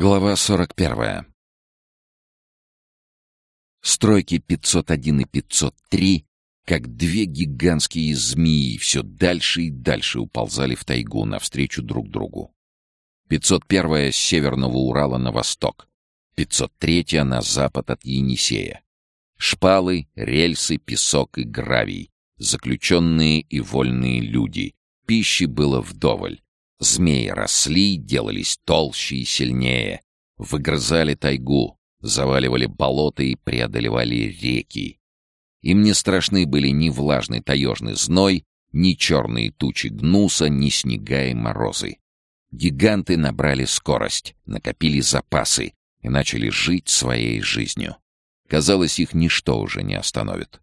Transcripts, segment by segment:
Глава 41. Стройки 501 и 503, как две гигантские змеи, все дальше и дальше уползали в тайгу навстречу друг другу. 501 с северного Урала на восток, 503 на запад от Енисея. Шпалы, рельсы, песок и гравий, заключенные и вольные люди. Пищи было вдоволь. Змеи росли, делались толще и сильнее, выгрызали тайгу, заваливали болота и преодолевали реки. Им не страшны были ни влажный таежный зной, ни черные тучи гнуса, ни снега и морозы. Гиганты набрали скорость, накопили запасы и начали жить своей жизнью. Казалось, их ничто уже не остановит.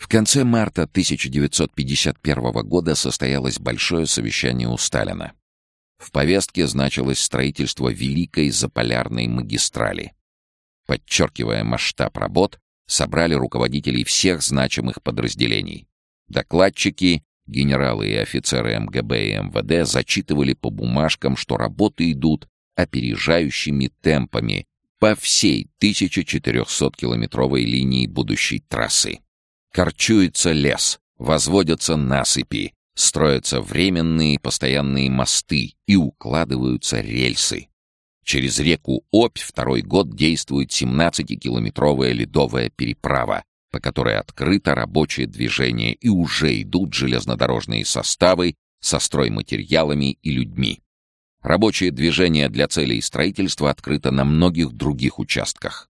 В конце марта 1951 года состоялось большое совещание у Сталина. В повестке значилось строительство Великой Заполярной магистрали. Подчеркивая масштаб работ, собрали руководителей всех значимых подразделений. Докладчики, генералы и офицеры МГБ и МВД зачитывали по бумажкам, что работы идут опережающими темпами по всей 1400-километровой линии будущей трассы. Корчуется лес, возводятся насыпи, строятся временные постоянные мосты и укладываются рельсы. Через реку Обь второй год действует 17-километровая ледовая переправа, по которой открыто рабочее движение и уже идут железнодорожные составы со стройматериалами и людьми. Рабочее движение для целей строительства открыто на многих других участках.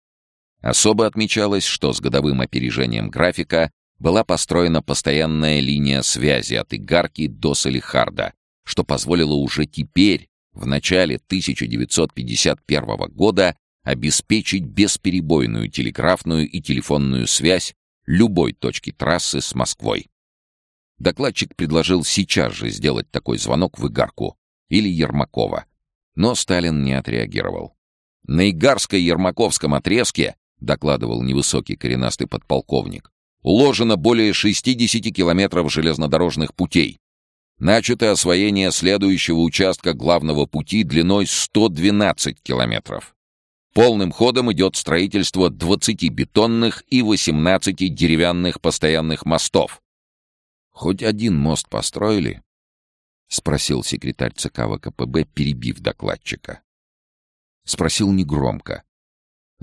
Особо отмечалось, что с годовым опережением графика была построена постоянная линия связи от Игарки до Салихарда, что позволило уже теперь, в начале 1951 года, обеспечить бесперебойную телеграфную и телефонную связь любой точки трассы с Москвой. Докладчик предложил сейчас же сделать такой звонок в Игарку или Ермакова, но Сталин не отреагировал. На Игарско-Ермаковском отрезке докладывал невысокий коренастый подполковник. Уложено более 60 километров железнодорожных путей. Начато освоение следующего участка главного пути длиной 112 километров. Полным ходом идет строительство 20 бетонных и 18 деревянных постоянных мостов. «Хоть один мост построили?» — спросил секретарь ЦК ВКПБ, перебив докладчика. Спросил негромко,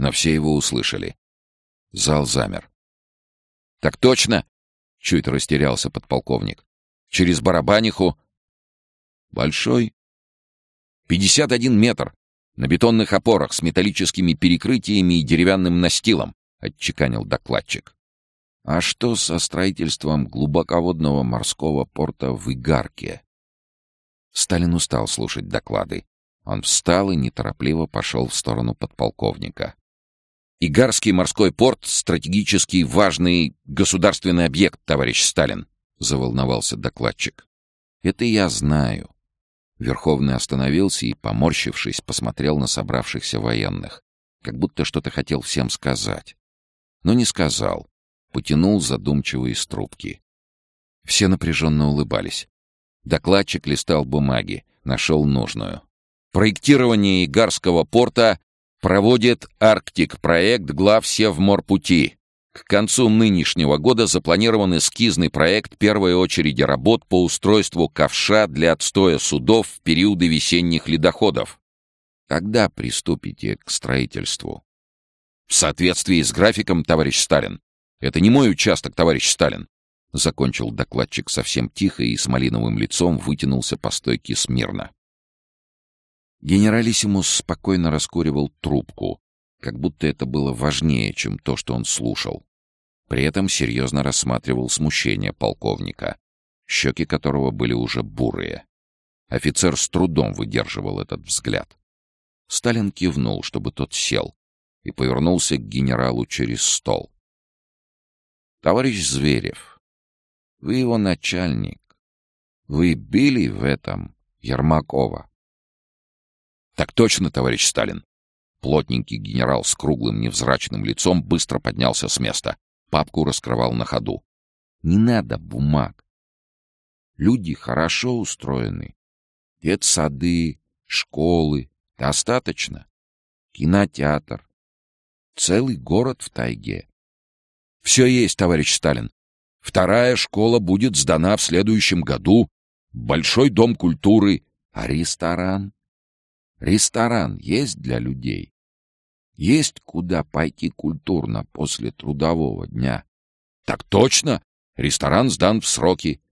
но все его услышали. Зал замер. «Так точно!» — чуть растерялся подполковник. «Через барабаниху...» «Большой?» «Пятьдесят один метр. На бетонных опорах с металлическими перекрытиями и деревянным настилом», — отчеканил докладчик. «А что со строительством глубоководного морского порта в Игарке?» Сталин устал слушать доклады. Он встал и неторопливо пошел в сторону подполковника. Игарский морской порт — стратегически важный государственный объект, товарищ Сталин, — заволновался докладчик. Это я знаю. Верховный остановился и, поморщившись, посмотрел на собравшихся военных, как будто что-то хотел всем сказать. Но не сказал, потянул задумчиво из трубки. Все напряженно улыбались. Докладчик листал бумаги, нашел нужную. Проектирование Игарского порта проводит Арктик-проект глав Севморпути. К концу нынешнего года запланирован эскизный проект первой очереди работ по устройству ковша для отстоя судов в периоды весенних ледоходов. Когда приступите к строительству? В соответствии с графиком, товарищ Сталин. Это не мой участок, товарищ Сталин. Закончил докладчик совсем тихо и с малиновым лицом вытянулся по стойке смирно. Генералиссимус спокойно раскуривал трубку, как будто это было важнее, чем то, что он слушал. При этом серьезно рассматривал смущение полковника, щеки которого были уже бурые. Офицер с трудом выдерживал этот взгляд. Сталин кивнул, чтобы тот сел, и повернулся к генералу через стол. «Товарищ Зверев, вы его начальник. Вы били в этом Ермакова?» «Так точно, товарищ Сталин!» Плотненький генерал с круглым невзрачным лицом быстро поднялся с места. Папку раскрывал на ходу. «Не надо бумаг. Люди хорошо устроены. Детсады, школы, Достаточно. Кинотеатр. Целый город в тайге. Все есть, товарищ Сталин. Вторая школа будет сдана в следующем году. Большой дом культуры. А ресторан? Ресторан есть для людей. Есть куда пойти культурно после трудового дня. Так точно. Ресторан сдан в сроки.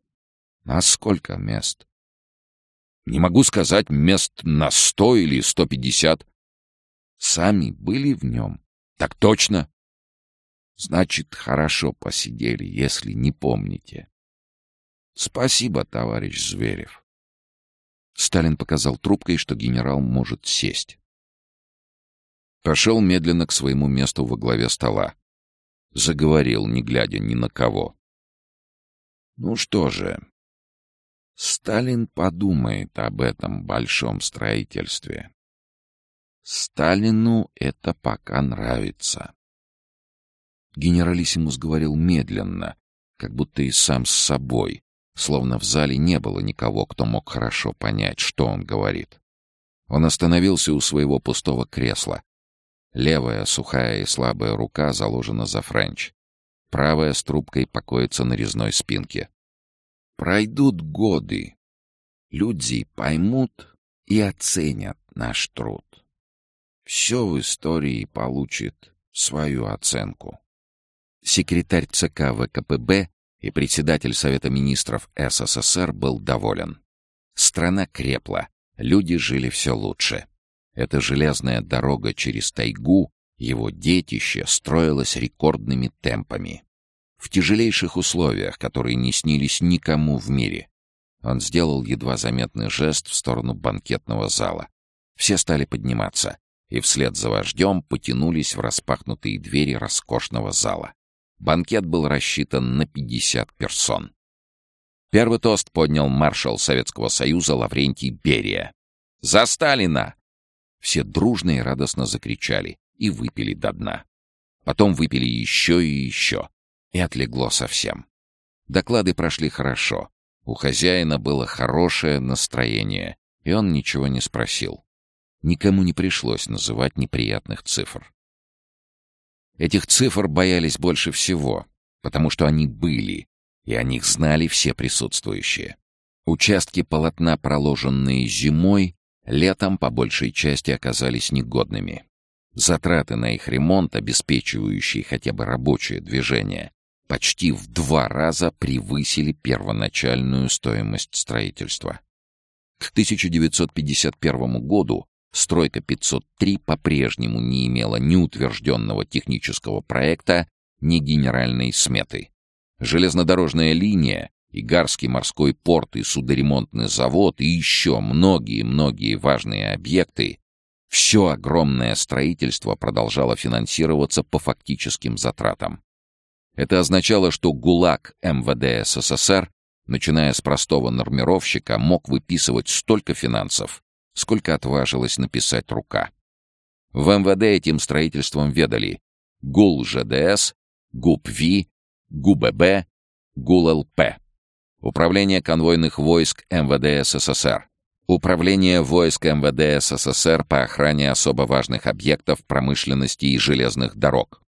На сколько мест? Не могу сказать мест на сто или сто пятьдесят. Сами были в нем? Так точно. Значит, хорошо посидели, если не помните. Спасибо, товарищ Зверев. Сталин показал трубкой, что генерал может сесть. Пошел медленно к своему месту во главе стола. Заговорил, не глядя ни на кого. Ну что же, Сталин подумает об этом большом строительстве. Сталину это пока нравится. Генералиссимус говорил медленно, как будто и сам с собой, словно в зале не было никого, кто мог хорошо понять, что он говорит. Он остановился у своего пустого кресла. Левая, сухая и слабая рука заложена за френч. Правая с трубкой покоится на резной спинке. Пройдут годы. Люди поймут и оценят наш труд. Все в истории получит свою оценку. Секретарь ЦК ВКПБ и председатель Совета министров СССР был доволен. Страна крепла, люди жили все лучше. Эта железная дорога через тайгу, его детище, строилась рекордными темпами. В тяжелейших условиях, которые не снились никому в мире. Он сделал едва заметный жест в сторону банкетного зала. Все стали подниматься, и вслед за вождем потянулись в распахнутые двери роскошного зала. Банкет был рассчитан на 50 персон. Первый тост поднял маршал Советского Союза Лаврентий Берия. «За Сталина!» Все дружно и радостно закричали и выпили до дна. Потом выпили еще и еще, и отлегло совсем. Доклады прошли хорошо. У хозяина было хорошее настроение, и он ничего не спросил. Никому не пришлось называть неприятных цифр. Этих цифр боялись больше всего, потому что они были, и о них знали все присутствующие. Участки полотна, проложенные зимой, летом по большей части оказались негодными. Затраты на их ремонт, обеспечивающие хотя бы рабочее движение, почти в два раза превысили первоначальную стоимость строительства. К 1951 году стройка 503 по-прежнему не имела ни утвержденного технического проекта, ни генеральной сметы. Железнодорожная линия, Игарский морской порт и судоремонтный завод и еще многие-многие важные объекты все огромное строительство продолжало финансироваться по фактическим затратам. Это означало, что ГУЛАГ МВД СССР, начиная с простого нормировщика, мог выписывать столько финансов, сколько отважилась написать рука. В МВД этим строительством ведали ГУЛ ЖДС, ГУП-ВИ, ГУББ, ГУЛ-ЛП, Управление конвойных войск МВД СССР, Управление войск МВД СССР по охране особо важных объектов промышленности и железных дорог,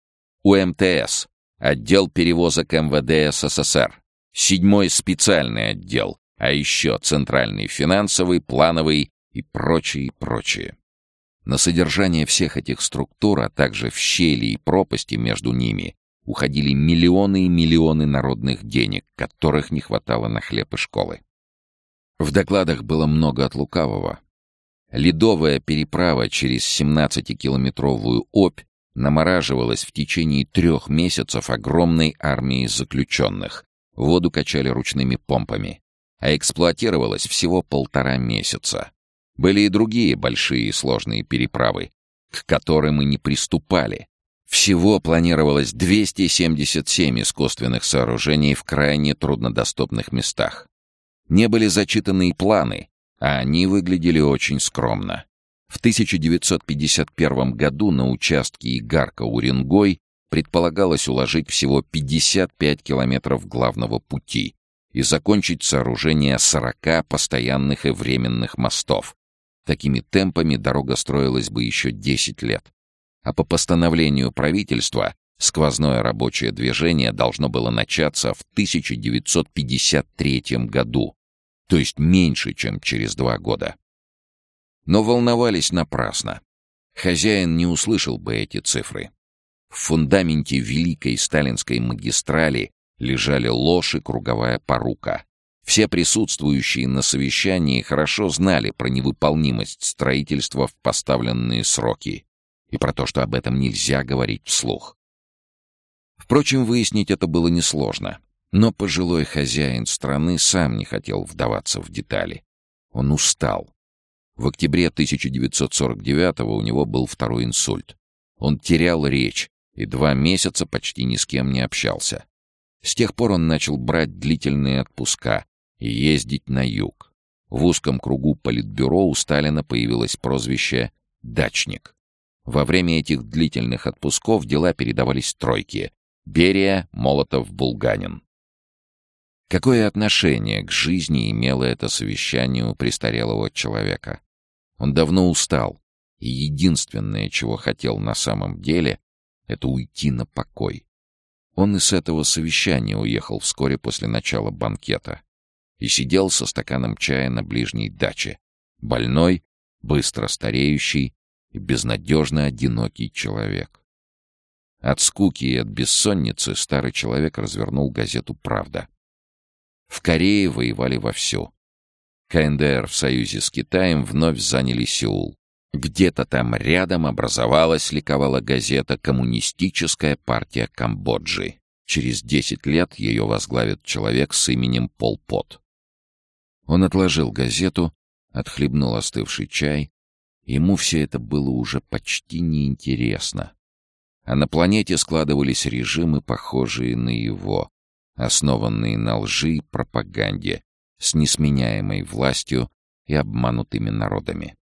УМТС, Отдел перевозок МВД СССР. Седьмой специальный отдел. А еще центральный финансовый, плановый и прочее, и прочее. На содержание всех этих структур, а также в щели и пропасти между ними, уходили миллионы и миллионы народных денег, которых не хватало на хлеб и школы. В докладах было много от лукавого. Ледовая переправа через 17-километровую Обь намораживалась в течение трех месяцев огромной армией заключенных. Воду качали ручными помпами. А эксплуатировалась всего полтора месяца. Были и другие большие и сложные переправы, к которым мы не приступали. Всего планировалось 277 искусственных сооружений в крайне труднодоступных местах. Не были зачитаны и планы, а они выглядели очень скромно. В 1951 году на участке Игарка-Уренгой предполагалось уложить всего 55 километров главного пути и закончить сооружение 40 постоянных и временных мостов, Такими темпами дорога строилась бы еще 10 лет. А по постановлению правительства сквозное рабочее движение должно было начаться в 1953 году, то есть меньше, чем через два года. Но волновались напрасно. Хозяин не услышал бы эти цифры. В фундаменте великой сталинской магистрали лежали ложь и круговая порука. Все присутствующие на совещании хорошо знали про невыполнимость строительства в поставленные сроки и про то, что об этом нельзя говорить вслух. Впрочем, выяснить это было несложно. Но пожилой хозяин страны сам не хотел вдаваться в детали. Он устал. В октябре 1949 у него был второй инсульт. Он терял речь и два месяца почти ни с кем не общался. С тех пор он начал брать длительные отпуска, и ездить на юг. В узком кругу политбюро у Сталина появилось прозвище «дачник». Во время этих длительных отпусков дела передавались тройке — Берия, Молотов, Булганин. Какое отношение к жизни имело это совещание у престарелого человека? Он давно устал, и единственное, чего хотел на самом деле, это уйти на покой. Он из этого совещания уехал вскоре после начала банкета и сидел со стаканом чая на ближней даче. Больной, быстро стареющий и безнадежно одинокий человек. От скуки и от бессонницы старый человек развернул газету «Правда». В Корее воевали вовсю. КНДР в союзе с Китаем вновь заняли Сеул. Где-то там рядом образовалась, ликовала газета «Коммунистическая партия Камбоджи». Через десять лет ее возглавит человек с именем Пол Пот. Он отложил газету, отхлебнул остывший чай. Ему все это было уже почти неинтересно. А на планете складывались режимы, похожие на его, основанные на лжи и пропаганде, с несменяемой властью и обманутыми народами.